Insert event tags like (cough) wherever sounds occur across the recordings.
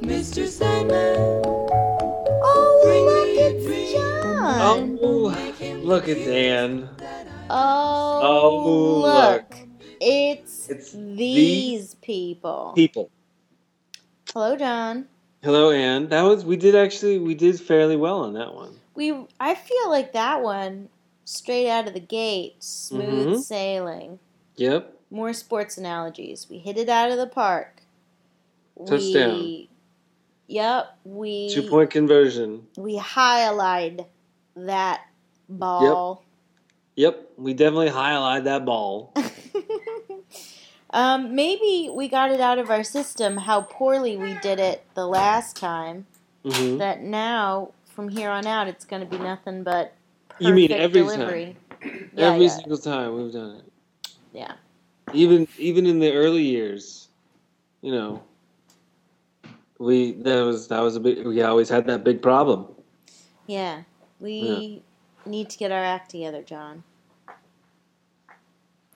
Mr. Sandman. Oh, Bring look, me it's dream. John. Oh, look at Dan. Oh, Oh, look. look. It's, It's these people. People. Hello, John. Hello, Anne. That was we did actually we did fairly well on that one. We I feel like that one straight out of the gate, smooth Mhm. sailing. Yep. More sports analogies. We hit it out of the park. Touchdown. We, yep, we Two point conversion. we highlight that ball. Yep. Yep. We definitely highlight that ball. (laughs) um, maybe we got it out of our system how poorly we did it the last time. hmm That now, from here on out, it's going to be nothing but You mean every time? Yeah, Every yeah, single time we've done it. yeah. Even even in the early years, you know, we that was that was a big we always had that big problem. Yeah, we need to get our act together, John.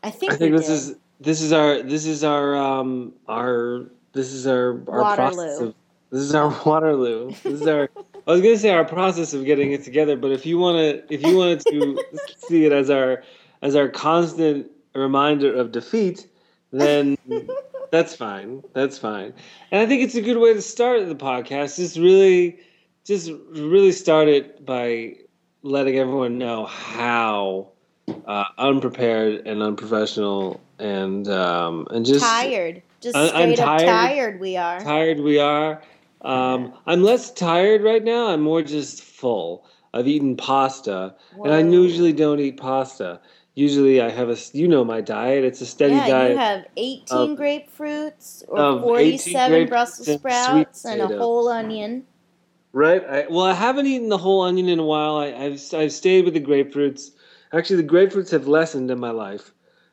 I think, I think this did. is this is our this is our um our this is our our process Waterloo. of this is our (laughs) Waterloo. This is our (laughs) I was gonna say our process of getting it together, but if you wanna if you wanted to (laughs) see it as our as our constant reminder of defeat, then (laughs) that's fine. That's fine. And I think it's a good way to start the podcast. Just really just really start it by letting everyone know how uh, unprepared and unprofessional and um, and just tired. Just straight up tired. tired we are. tired we are. Um, I'm less tired right now. I'm more just full. I've eaten pasta, and I usually don't eat pasta. Usually, I have a you know my diet. It's a steady yeah, diet. you have 18 of- grapefruits or 47 Brussels grapefruits and sprouts and a whole onion. Right. I, well, I haven't eaten the whole onion in a while. I, I've I've stayed with the grapefruits. Actually, the grapefruits have lessened in my life.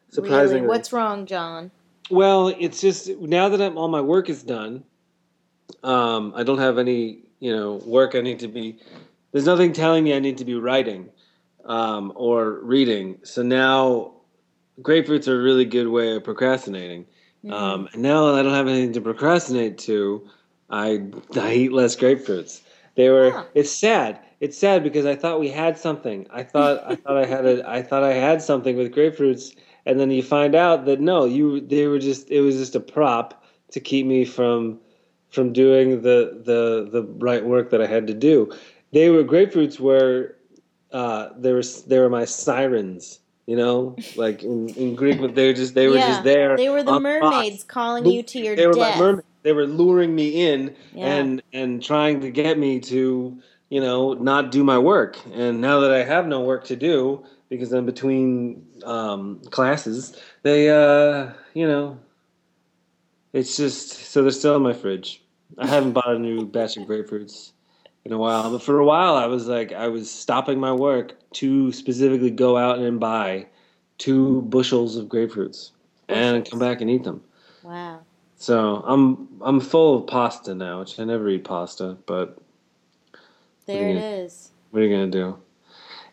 Surprisingly. Really? What's wrong, John? Well, it's just now that I'm all my work is done. Um, I don't have any you know work I need to be. There's nothing telling me I need to be writing um, or reading. So now, grapefruits are a really good way of procrastinating. Mhm. Um, and now that I don't have anything to procrastinate to, I I eat less grapefruits. They were. Huh. It's sad. It's sad because I thought we had something. I thought I thought I had a. (laughs) I thought I had something with grapefruits, and then you find out that no, you they were just. It was just a prop to keep me from from doing the the the right work that I had to do. They were grapefruits were. Uh, they were they were my sirens. You know, (laughs) like in, in Greek, but they were just they were Yeah, just there. They were the on the mermaids calling you to your they were death. like mermaids. They were luring me in Yeah. and and trying to get me to you know not do my work. And now that I have no work to do because I'm between um, classes, they uh, you know it's just so they're still in my fridge. I haven't bought a new batch of grapefruits in a while, but for a while I was like I was stopping my work to specifically go out and buy two bushels of grapefruits and come back and eat them. wow. So I'm I'm full of pasta now, which I never eat pasta, but There it is. what are you gonna do?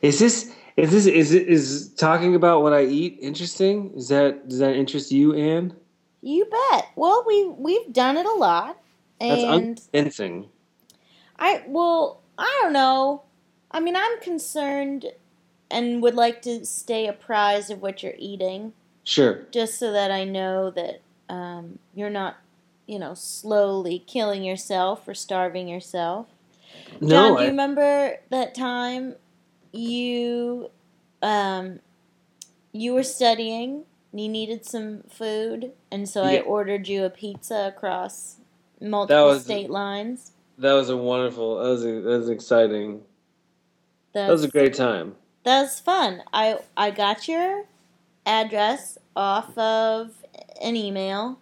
Is this is this is is talking about what I eat interesting? Is that does that interest you, Anne? You bet. Well, we we've done it a lot, and That's unconvincing. I well, I don't know. I mean, I'm concerned and would like to stay apprised of what you're eating, Sure. just so that I know that um, you're not, you know, slowly killing yourself or starving yourself. John, No, do you remember that time you um, you were studying? You needed some food, and so I ordered you a pizza across multiple was- state lines. that was a wonderful. That was a, that was exciting. That's, That was a great time. That was fun. I I got your address off of an email,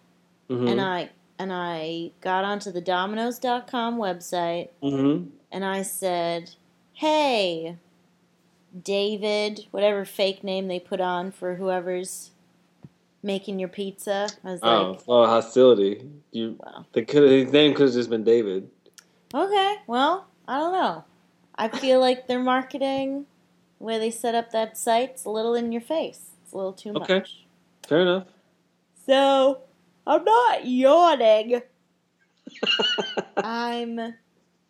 hmm and I and I got onto the Domino's.com website, hmm and I said, "Hey, David, whatever fake name they put on for whoever's making your pizza." I was Oh, like, oh, hostility. You. They could. His name could have just been David. "Okay, well, I don't know. I feel like their marketing The way they set up that site, it's a little in your face. It's a little too much. Okay. much. Fair enough. So, I'm not yawning. I'm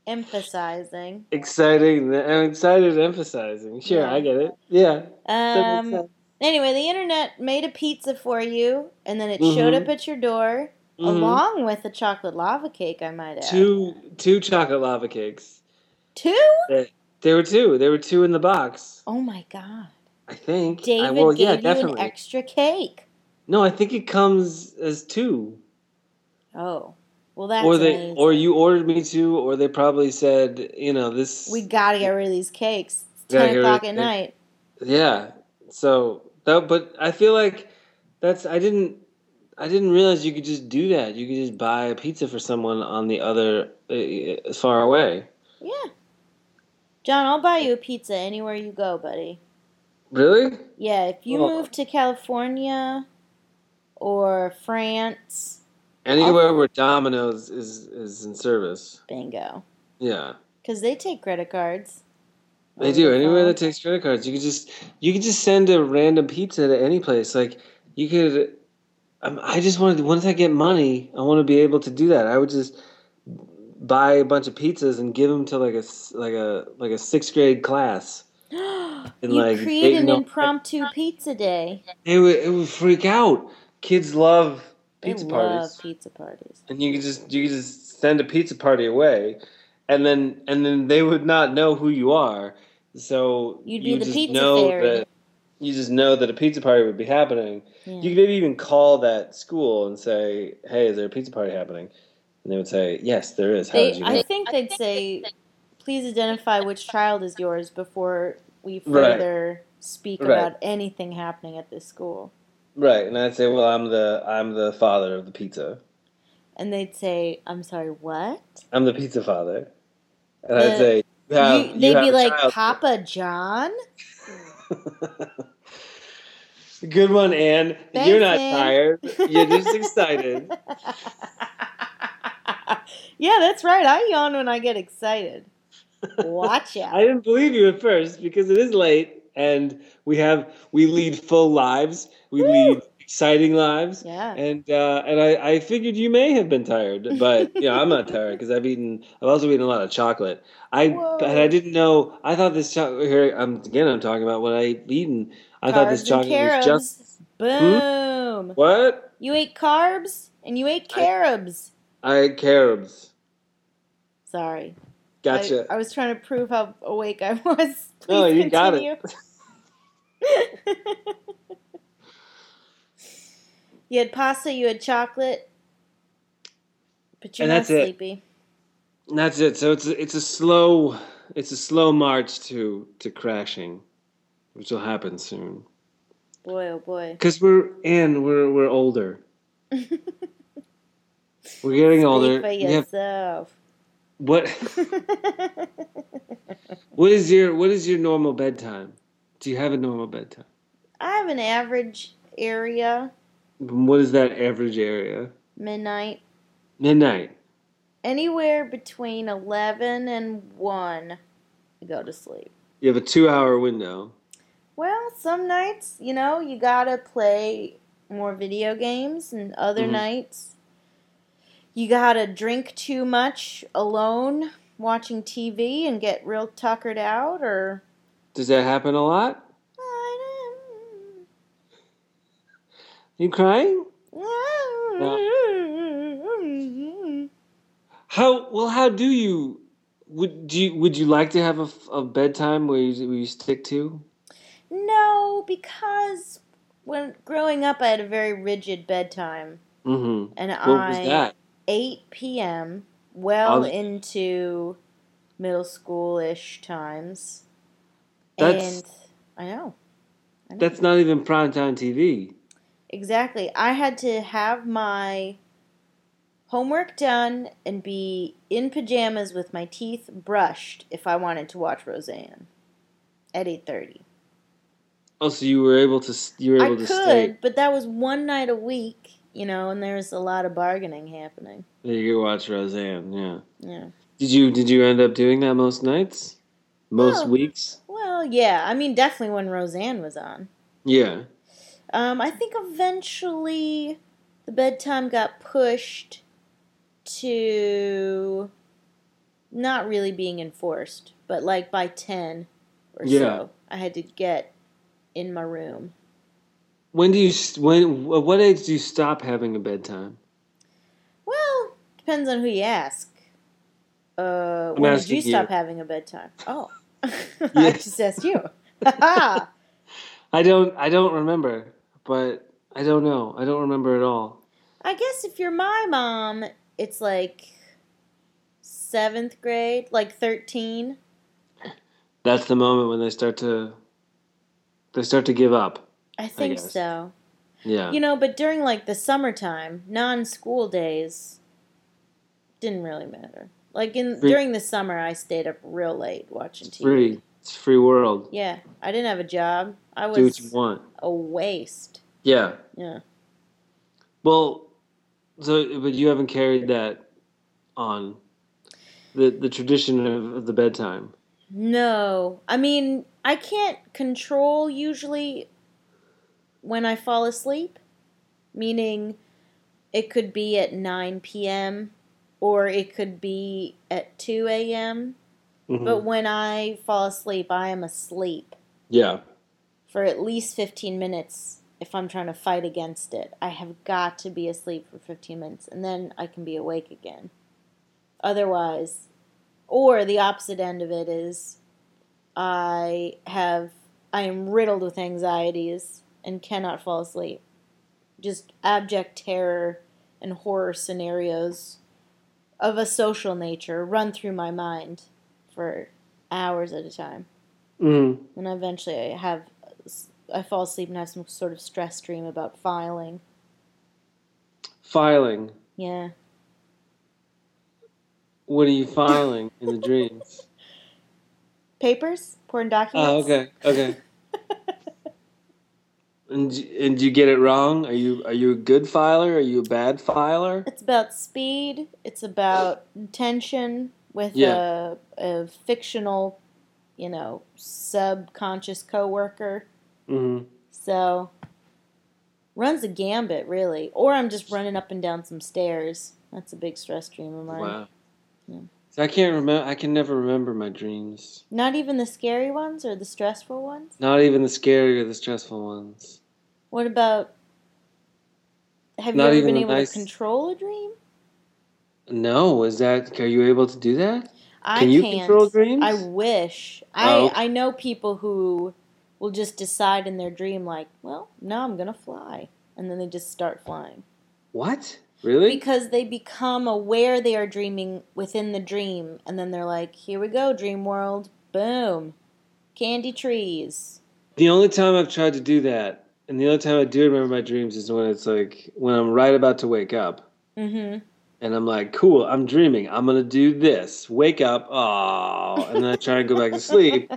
emphasizing. Exciting. I'm excited. Emphasizing. Sure, Yeah. I get it. Yeah. Um. Anyway, the internet made a pizza for you, and then it showed Mhm. up at your door, Mhm. along with a chocolate lava cake, I might add. Two two chocolate lava cakes. Two? There were two. There were two in the box. Oh my god. I think. I, David well, gave yeah, you definitely. an extra cake. no, I think it comes as two. Oh. Well, that's or they, amazing. or you ordered me to, or they probably said, you know, this. We gotta get rid of these cakes. It's 10 get rid o'clock at night. Yeah. So that, but I feel like that's I didn't I didn't realize you could just do that. You could just buy a pizza for someone on the other uh, far away. Yeah. John, I'll buy you a pizza anywhere you go, buddy. Really? Yeah, if you Oh. move to California or France, Anywhere where Domino's is is in service. bingo. Yeah. Because they take credit cards. They do. the Anywhere that takes credit cards, you could just you could just send a random pizza to any place. Like you could. Um, I just wanted once I get money, I want to be able to do that. I would just buy a bunch of pizzas and give them to like a like a like a sixth grade class. (gasps) you like, create they an impromptu pizza day. It would it would freak out. Kids love pizza I parties, love pizza parties. and you could just you could just send a pizza party away, and then and then they would not know who you are. So You'd be you the just pizza know fairy. that you just know that a pizza party would be happening. Yeah. You could maybe even call that school and say, "Hey, is there a pizza party happening?" And they would say, "Yes, there is." How They, did you I think they'd say, please identify which child is yours before we Right. further speak Right. about anything happening at this school. Right, and I'd say, "Well, I'm the I'm the father of the pizza. And they'd say, I'm sorry, what? I'm the pizza father." And I'd say, you have, You- you they'd have be like, child." Papa John? (laughs) Good one, Anne. Thanks, You're not Ann. tired. You're just excited. (laughs) yeah, that's right. I yawn when I get excited. Watch (laughs) out. I didn't believe you at first because it is late and we have we lead full lives. We Woo! lead exciting lives. yeah. And uh, and I, I figured you may have been tired, but (laughs) you know I'm not tired because I've eaten. I've also eaten a lot of chocolate. I Whoa. but I didn't know. I thought this chocolate here. I'm again. I'm talking about what I've eaten. I thought this chocolate was just Hmm? Boom. what You ate carbs and you ate I- carobs. I ate carobs. Sorry. Gotcha. I, I was trying to prove how awake I (laughs) was. Please No, you got it. (laughs) you had pasta, you had chocolate, but you're And not that's it. sleepy. And that's it. So it's a, it's a slow it's a slow march to to crashing, which will happen soon. Boy, oh boy. Because we're and we're we're older. (laughs) We're getting older. Speak for We have- yourself. what (laughs) what is your what is your normal bedtime? Do you have a normal bedtime? I have an average area, What is that average area? midnight, Midnight. anywhere between 11 and 1 I go to sleep. You have a two hour window. Well, some nights, you know, you gotta play more video games, and other Mhm. nights, you gotta drink too much alone watching TV and get real tuckered out, or. Does that happen a lot? You crying? How well? How do you? Would do you, would you like to have a, a bedtime where you, where you stick to? No, because when growing up, I had a very rigid bedtime, Mm-hmm. and What was I that? 8 p.m. well Oh. into middle school-ish times. That's- and I know. I know. That's not even primetime TV. Exactly. I had to have my homework done and be in pajamas with my teeth brushed if I wanted to watch Roseanne at 8:30. Oh, so you were able to you were I able could, to stay. but that was one night a week, you know, and there's a lot of bargaining happening. You could watch Roseanne. Yeah. Yeah. Did you did you end up doing that most nights? Most Oh. weeks? Well, yeah. I mean, definitely when Roseanne was on. Yeah. Um, I think eventually the bedtime got pushed to not really being enforced, but like by 10 or Yeah. so, I had to get in my room. When do you when at what age do you stop having a bedtime? Well, depends on who you ask. Uh, when did asking you stop having a bedtime? Oh, (laughs) I just asked you. (laughs) I don't I don't remember, but I don't know. I don't remember at all. I guess if you're my mom, it's like seventh grade, like 13. That's the moment when they start to they start to give up. I think guess. so. Yeah. You know, but during like the summertime, non-school days, didn't really matter. Like in during the summer, I stayed up real late watching TV. It's a free world. Yeah, I didn't have a job. I Do what you was want. a waste. Yeah. Yeah. Well, so but you haven't carried that on the the tradition of, of the bedtime. No, I mean I can't control usually when I fall asleep. Meaning, it could be at nine p.m. or it could be at two a.m. Mhm. But when I fall asleep, I am asleep yeah. for at least 15 minutes if I'm trying to fight against it. I have got to be asleep for 15 minutes and then I can be awake again. Otherwise, or the opposite end of it is I have I am riddled with anxieties and cannot fall asleep. Just abject terror and horror scenarios of a social nature run through my mind for hours at a time. Mm. And eventually I have I fall asleep and have some sort of stress dream about filing. Filing. Yeah. What are you filing in the dreams? (laughs) Papers? Important documents? Oh, okay, okay. (laughs) and and you get it wrong? Are you are you a good filer? Are you a bad filer? It's about speed. It's about tension with Yeah. a, a fictional, you know, subconscious coworker. Mm-hmm. So runs a gambit really. Or I'm just running up and down some stairs. That's a big stress dream of mine. Wow. Yeah. So I can't remember. I can never remember my dreams. Not even the scary ones or the stressful ones? Not even the scary or the stressful ones. What about have Not you ever been able nice- to control a dream? No, is that? Are you able to do that? I Can you can't. control dreams? I wish. I Oh. I know people who will just decide in their dream like, well, now I'm gonna fly, and then they just start flying What? Really? because they become aware they are dreaming within the dream, and then they're like, here we go, dream world, boom, candy trees. The only time I've tried to do that, and the only time I do remember my dreams is when it's like when I'm right about to wake up, Mm-hmm. And I'm like, "Cool, I'm dreaming. I'm gonna do this. Wake up, oh!" And then I try and go back to sleep,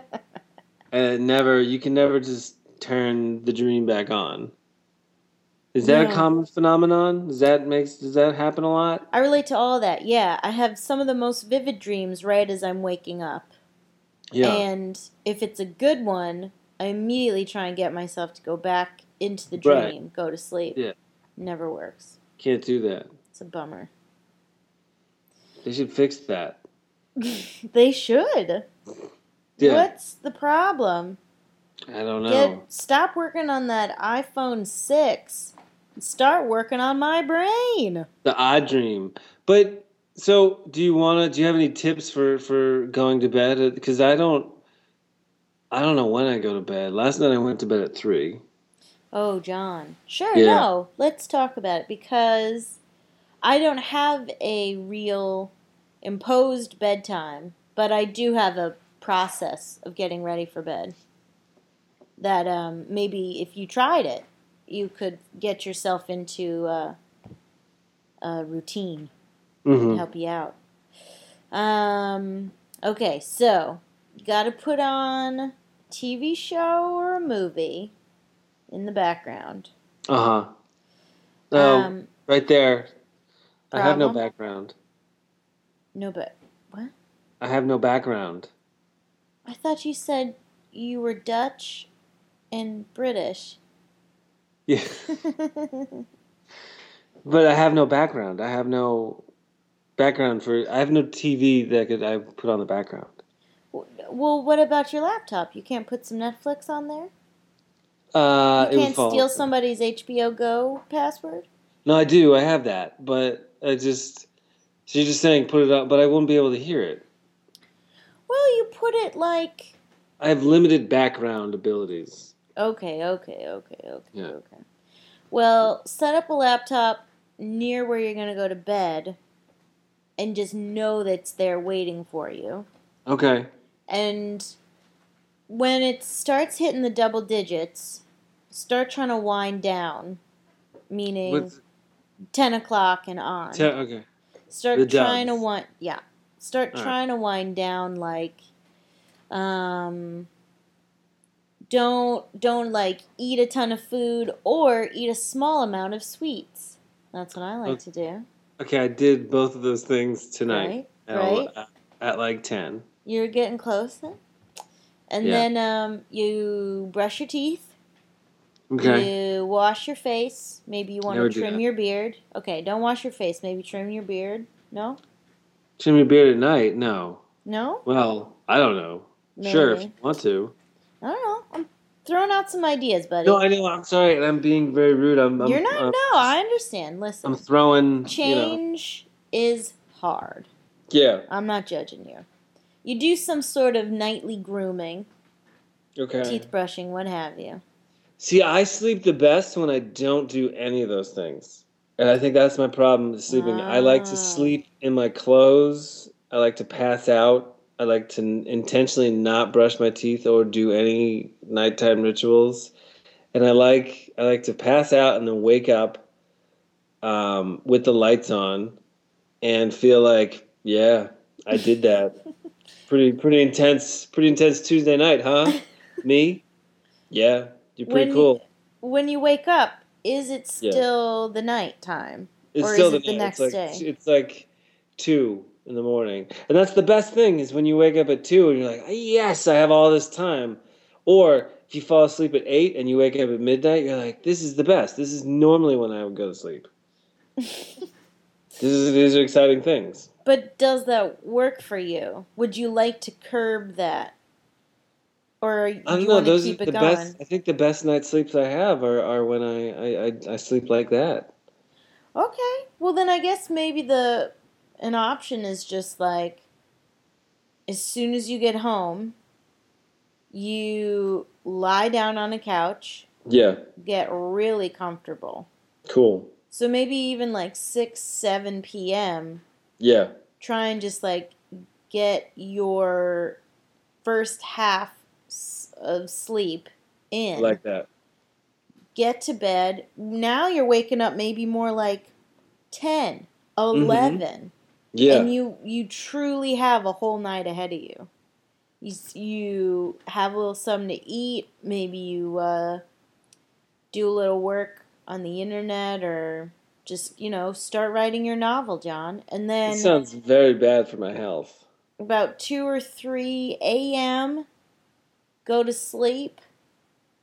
(laughs) and it never. You can never just turn the dream back on. Is that No. a common phenomenon? Does that makes does that happen a lot? I relate to all that. Yeah, I have some of the most vivid dreams right as I'm waking up. Yeah. And if it's a good one, I immediately try and get myself to go back into the Right. dream, go to sleep. Yeah. Never works. Can't do that. It's a bummer. They should fix that. (laughs) they should. Yeah. What's the problem? I don't know. Get stop working on that iPhone 6 and start working on my brain. The odd dream. But so, do you want to? Do you have any tips for for going to bed? Uh, because I don't. I don't know when I go to bed. Last night I went to bed at three. Oh, John. Sure, Yeah. no. Let's talk about it because I don't have a real imposed bedtime, but I do have a process of getting ready for bed. That um, maybe if you tried it, you could get yourself into uh, a routine to Mm-hmm. help you out. Um, okay, so got to put on TV show or a movie in the background. Uh huh. Oh, Um, right there. I have no background. No, but what? I have no background. I thought you said you were Dutch and British. Yeah. (laughs) but I have no background. I have no background for. I have no TV that could I put on the background. well, what about your laptop? You can't put some Netflix on there? Uh, You can't steal somebody's HBO Go password? No, I do. I have that, but I just. So you're just saying put it up, but I won't be able to hear it. Well, you put it like. I have limited background abilities. Okay, okay, okay, okay, Yeah. okay. Well, set up a laptop near where you're going to go to bed and just know that it's there waiting for you. Okay. And when it starts hitting the double digits, start trying to wind down, meaning What's 10 o'clock and on. te- okay? Start trying to wind, yeah. Start All right. trying to wind down like, um, don't don't like eat a ton of food or eat a small amount of sweets. That's what I like Okay. to do. Okay, I did both of those things tonight. Right, At, right. at, at like ten. You're getting close then. And Yeah. then um, you brush your teeth. Okay. You wash your face. Maybe you want Never to trim your beard. Okay, don't wash your face. Maybe trim your beard. No? Trim your beard at night? No. No? Well, I don't know. Sure, if you want to. I don't know. I'm throwing out some ideas, buddy. No, I know. I'm sorry, I'm being very rude. I'm. I'm You're not. I'm, no, I understand. Listen, I'm throwing. You know. change is hard. Yeah. I'm not judging you. You do some sort of nightly grooming, Okay. teeth brushing, what have you. See, I sleep the best when I don't do any of those things. And I think that's my problem with sleeping. I like Ah. to sleep in my clothes. I like to pass out. I like to intentionally not brush my teeth or do any nighttime rituals. And I like I like to pass out and then wake up um, with the lights on and feel like, yeah, I did that. (laughs) pretty pretty intense pretty intense Tuesday night, huh? (laughs) Me? Yeah. You're pretty When cool. When you wake up, is it Yeah. still the night time? It's Or still is it the next it's like, day? It's like two in the morning, and that's the best thing is when you wake up at two and you're like, ah, yes, I have all this time. Or if you fall asleep at eight and you wake up at midnight, you're like, this is the best. This is normally when I would go to sleep. (laughs) this is, these are exciting things. But does that work for you? Would you like to curb that? Or do I don't you know. want to Those keep are it the going? best. I think the best night sleeps I have are, are when I, I, I, I sleep like that. Okay. Well, then I guess maybe the an option is just like as soon as you get home, you lie down on a couch, Yeah. get really comfortable. Cool. So maybe even like 6, 7 p.m., Yeah. try and just like get your first half of sleep in. Like that. get to bed. Now you're waking up maybe more like 10, 11. Yeah. And you you truly have a whole night ahead of you. You you have a little something to eat, maybe you uh, do a little work on the internet or just, you know, start writing your novel, John. And then It sounds very bad for my health. about 2 or 3 a.m., go to sleep.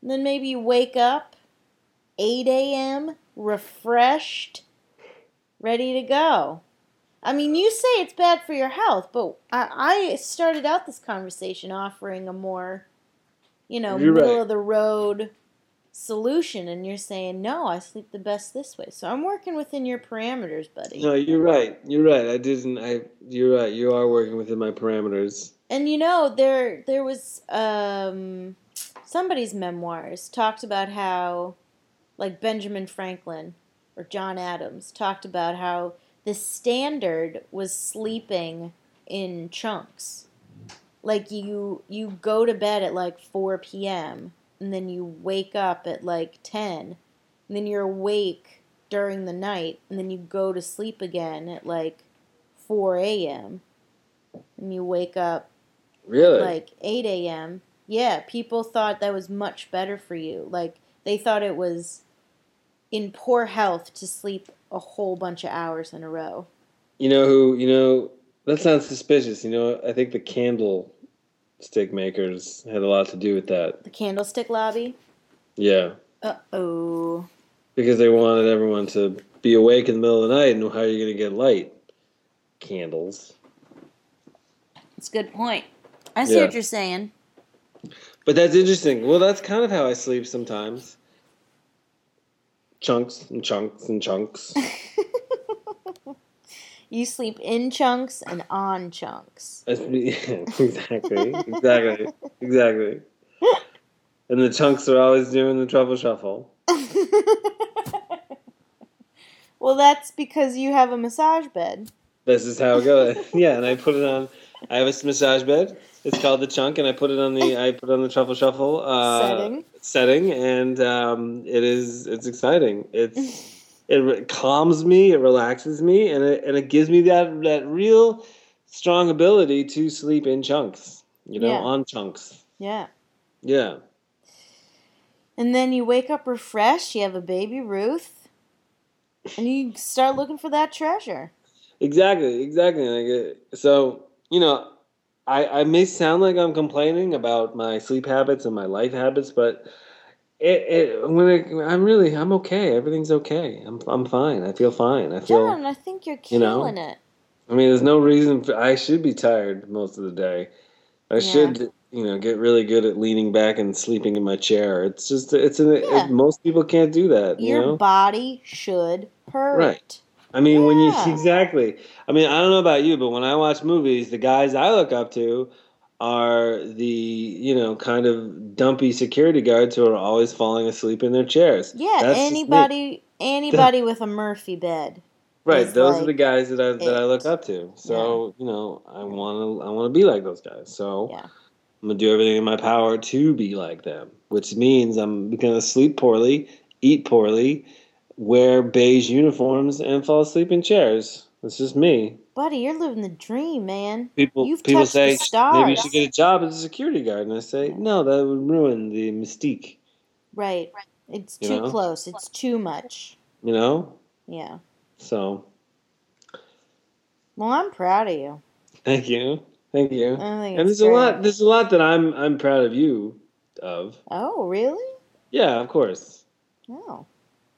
And then maybe you wake up 8 a.m., refreshed, ready to go. I mean, you say it's bad for your health, but I, I started out this conversation offering a more, you know, You're middle right. of the road solution, and you're saying, no, I sleep the best this way. So I'm working within your parameters, buddy. No, you're right. You're right. I didn't. I. You're right. You are working within my parameters. And you know, there there was um, somebody's memoirs talked about how, like Benjamin Franklin or John Adams talked about how the standard was sleeping in chunks. Like you you go to bed at like four p.m. and then you wake up at like ten, and then you're awake during the night, and then you go to sleep again at like four a.m. and you wake up Really? like 8 a.m. Yeah, people thought that was much better for you. Like, they thought it was in poor health to sleep a whole bunch of hours in a row. you know who? You know that sounds suspicious. You know, I think the candle stick makers had a lot to do with that. The candlestick lobby. Yeah, Uh oh. because they wanted everyone to be awake in the middle of the night, and how are you going to get light? Candles. It's a good point. I see Yeah. what you're saying. But that's interesting. Well, that's kind of how I sleep sometimes. Chunks and chunks and chunks. (laughs) You sleep in chunks and on chunks. That's me- (laughs) exactly, exactly, exactly. And the chunks are always doing the truffle shuffle. (laughs) well, that's because you have a massage bed. This is how it goes. (laughs) yeah, and I put it on. I have a massage bed. It's called the chunk, and I put it on the. I put on the truffle shuffle uh, Setting. Setting, and um, it is. It's exciting. It's. It calms me. It relaxes me, and it and it gives me that that real strong ability to sleep in chunks. You know, Yeah. on chunks. Yeah. Yeah. And then you wake up refreshed, you have a baby Ruth, and you start looking for that treasure. Exactly, exactly. Uh, so, you know, I, I may sound like I'm complaining about my sleep habits and my life habits, but it, it when it, I'm really I'm okay. Everything's okay. I'm I'm fine. I feel fine. I feel. John, I think you're killing you know, it. I mean, there's no reason for, I should be tired most of the day. I Yeah. should, you know, get really good at leaning back and sleeping in my chair. It's just it's an Yeah. it, most people can't do that. You Your know? body should hurt. Right. I mean, when you (laughs) exactly. I mean, I don't know about you, but when I watch movies, the guys I look up to are the you know kind of dumpy security guards who are always falling asleep in their chairs. Yeah, That's anybody anybody with a Murphy bed. Right, those are the guys that I that I look up to. So you know, I want to I want to be like those guys. So Yeah. I'm gonna do everything in my power to be like them, which means I'm gonna sleep poorly, eat poorly, wear beige uniforms, and fall asleep in chairs. That's just me. Buddy, you're living the dream, man. People You've people touched the say maybe you should get a job as a security guard, and I say no, that would ruin the mystique. Right. It's You too know? close. It's too much. You know, Yeah. so Well, I'm proud of you. thank you, thank you. And there's a great. lot. There's a lot that I'm I'm proud of you of. Oh, really? Yeah, of course. Oh.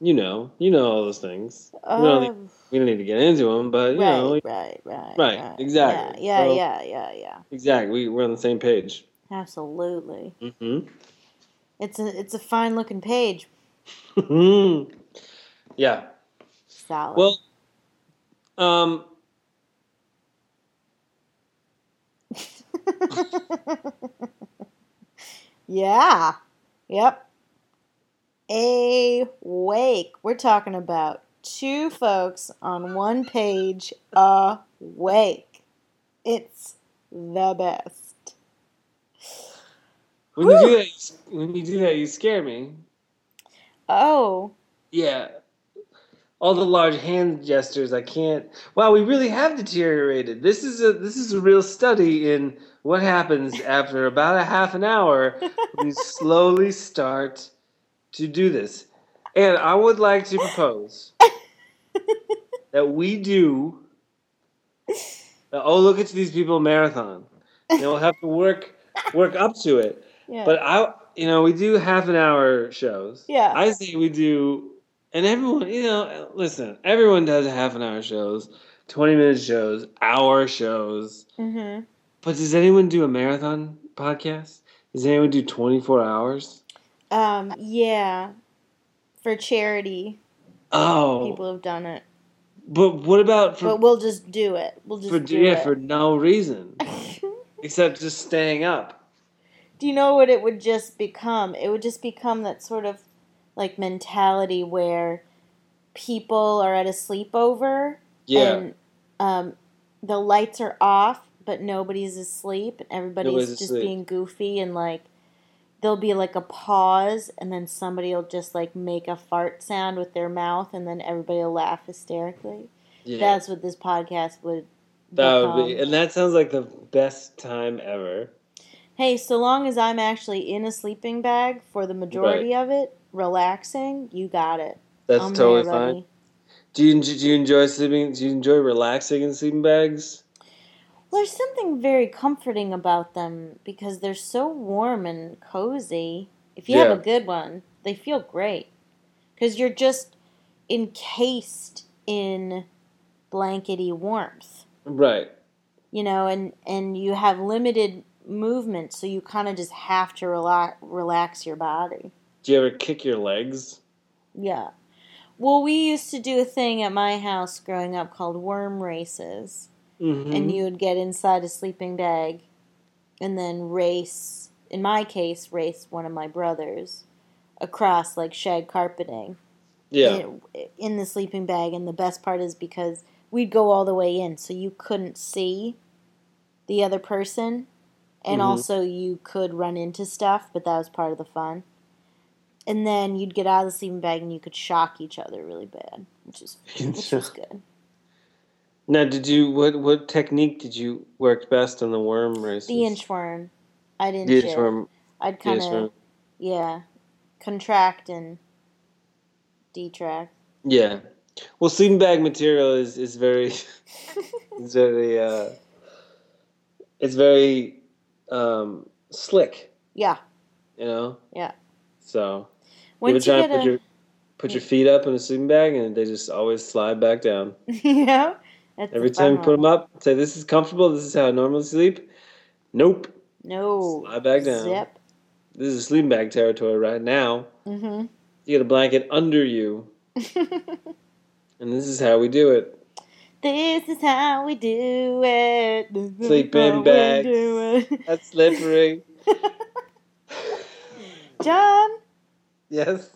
You know, you know all those things. We, don't need, we don't need to get into them, but you right, know, right, right, Right, exactly. Yeah, yeah, So- yeah, yeah, yeah. exactly. We, we're on the same page. Absolutely. Mm-hmm. It's a it's a fine looking page. (laughs) yeah. Solid. Well, um, (laughs) yeah. Yep. Awake. We're talking about two folks on one page awake. It's the best. when you do that, you- when you do that, you scare me. Oh, Yeah. All the large hand gestures, I can't. Wow, we really have deteriorated. This is a this is a real study in what happens after about a half an hour you (laughs) slowly start to do this. And I would like to propose (laughs) that we do. the oh, look at these people marathon. And we'll have to work work up to it. yeah. But I, you know, we do half an hour shows. Yeah. I say we do, and everyone, you know, listen, everyone does half an hour shows, 20 minute shows, hour shows. hmm But does anyone do a marathon podcast? Does anyone do 24 hours? Um, yeah. For charity, Oh, people have done it. but what about for, But we'll just do it. We'll just for do yeah, it. for no reason (laughs) except just staying up? Do you know what it would just become? It would just become that sort of like mentality where people are at a sleepover Yeah, and um, the lights are off, but nobody's asleep, everybody's Nobody's just asleep. being goofy and like there'll be like a pause, and then somebody will just like make a fart sound with their mouth, and then everybody will laugh hysterically. yeah. That's what this podcast would. that become. would be, and that sounds like the best time ever. Hey, so long as I'm actually in a sleeping bag for the majority of it, relaxing, you got it. That's I'm totally there, fine. Do you do you enjoy sleeping? Do you enjoy relaxing in sleeping bags? Well, there's something very comforting about them because they're so warm and cozy. If you have a good one, they feel great because you're just encased in blankety warmth, Right. you know, and and you have limited movement, so you kind of just have to relax relax your body. Do you ever kick your legs? Yeah. Well, we used to do a thing at my house growing up called worm races. Mm-hmm. and you would get inside a sleeping bag and then race in my case race one of my brothers across like shag carpeting yeah. in, in the sleeping bag and the best part is because we'd go all the way in so you couldn't see the other person and Mhm. also you could run into stuff but that was part of the fun and then you'd get out of the sleeping bag and you could shock each other really bad which is which was (laughs) good Now, did you what what technique did you work best on the worm races? the inchworm i didn't The inchworm. I'd kind of yeah, contract and detract. Yeah. Well, sleeping bag material is is very (laughs) it's very uh it's very um slick, Yeah, you know. Yeah. So you ever you try to put a your put your feet up in a sleeping bag and they just always slide back down. (laughs) yeah, that's Every time you put them up, say this is comfortable. This is how I normally sleep. Nope. No, Slide back down. zip. This is sleeping bag territory right now. Mm-hmm. You get a blanket under you, (laughs) and this is how we do it. this is how we do it. This Sleeping bags. it. (laughs) That's slippery. (laughs) John, yes.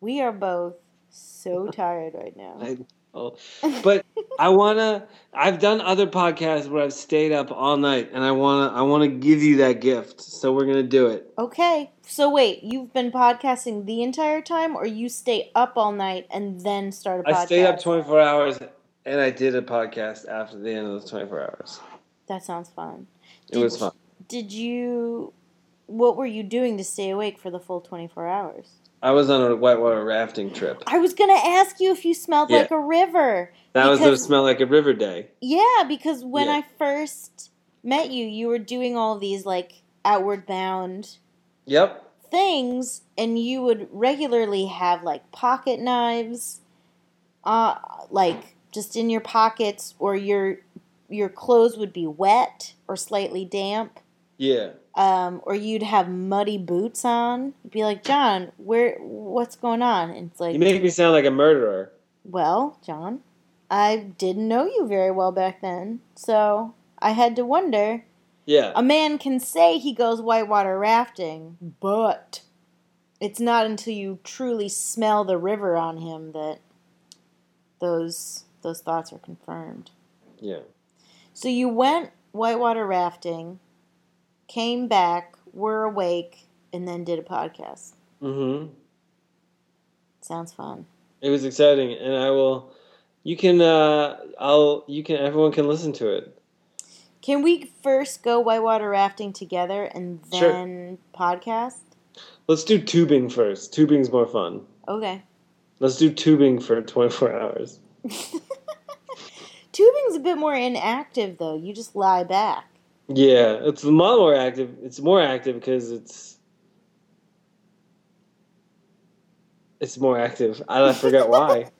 we are both so tired right now. I know. But I wanna. I've done other podcasts where I've stayed up all night, and I wanna. I wanna give you that gift. So we're gonna do it. Okay, so wait, you've been podcasting the entire time, or you stay up all night and then start a podcast? I stayed up 24 hours, and I did a podcast after the end of those 24 hours. That sounds fun. It was fun. Did you? What were you doing to stay awake for the full twenty four hours? I was on a whitewater rafting trip. I was gonna ask you if you smelled Yeah. like a river. That was the smell like a river day. Yeah, because when Yeah. I first met you, you were doing all these like outward bound Yep. things, and you would regularly have like pocket knives, uh, like just in your pockets, or your your clothes would be wet or slightly damp. Yeah. um, or you'd have muddy boots on. You'd be like, John, where, what's going on? And it's like, You make me sound like a murderer. well, John, I didn't know you very well back then, so I had to wonder. Yeah. A man can say he goes whitewater rafting, but it's not until you truly smell the river on him that those those thoughts are confirmed. Yeah. So you went whitewater rafting, came back, were awake, and then did a podcast. Mm-hmm. Sounds fun. It was exciting, and I will. You can. Uh, I'll. You can. Everyone can listen to it. Can we first go whitewater rafting together and Sure. then podcast? Let's do tubing first. Tubing's more fun. Okay. Let's do tubing for 24 hours. (laughs) Tubing's a bit more inactive though. You just lie back. Yeah, it's a lot more active. It's more active because it's. It's more active. I, I forgot why.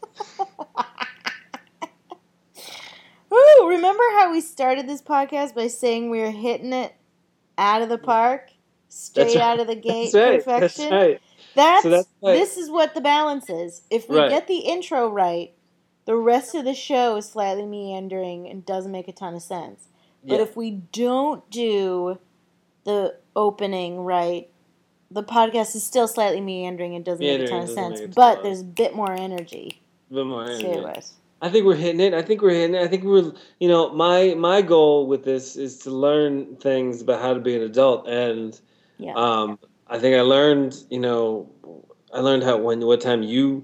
(laughs) Ooh, remember how we started this podcast by saying we were hitting it out of the park? Straight right. out of the (laughs) gate That's right. perfection. That's right. That's, So that's right. this is what the balance is. If we Right. get the intro right, the rest of the show is slightly meandering and doesn't make a ton of sense. But Yeah. if we don't do the opening right, the podcast is still slightly meandering and doesn't make a ton of sense. make a ton But there's a bit more energy A bit more energy. to it. I think we're hitting it. I think we're hitting it. I think we're, you know, my my goal with this is to learn things about how to be an adult, and Yeah. um, I think I learned, you know, I learned how when what time you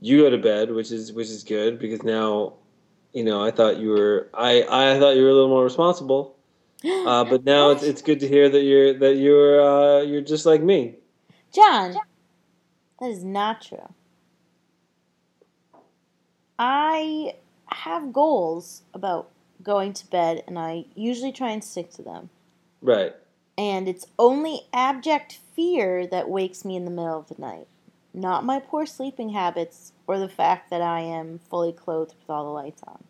you go to bed, which is which is good because now, you know, I thought you were I I thought you were a little more responsible, (gasps) uh, but now it's it's good to hear that you're that you're uh, you're just like me. John, that is not true. I have goals about going to bed, and I usually try and stick to them. Right. And it's only abject fear that wakes me in the middle of the night, not my poor sleeping habits or the fact that I am fully clothed with all the lights on.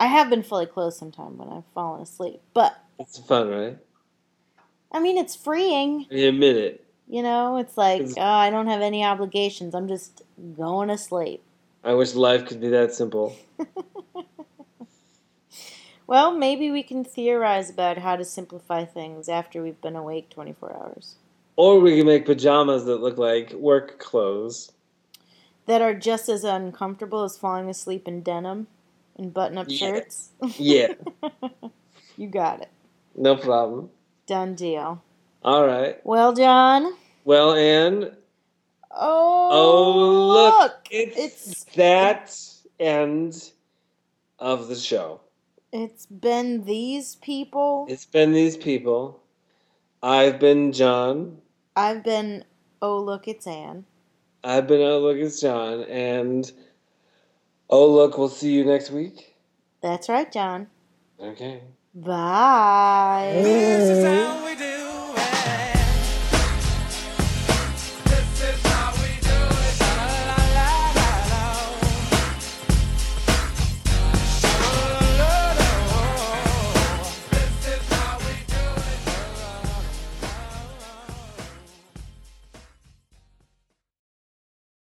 I have been fully clothed sometime when I've fallen asleep, but It's fun, right? I mean, it's freeing. You admit it. You know, it's like, oh, I don't have any obligations. I'm just going to sleep. I wish life could be that simple. (laughs) Well, maybe we can theorize about how to simplify things after we've been awake 24 hours. Or we can make pajamas that look like work clothes. That are just as uncomfortable as falling asleep in denim and button up Yeah. shirts. Yeah, (laughs) you got it. no problem. Done deal. All right. Well, John. Well, Anne, Oh, Oh, look, it's, It's that end of the show. it's been these people. It's been these people. I've been John. I've been. Oh, look, it's Anne. I've been Oh Look, it's John. And Oh Look, we'll see you next week. That's right, John. Okay. Bye.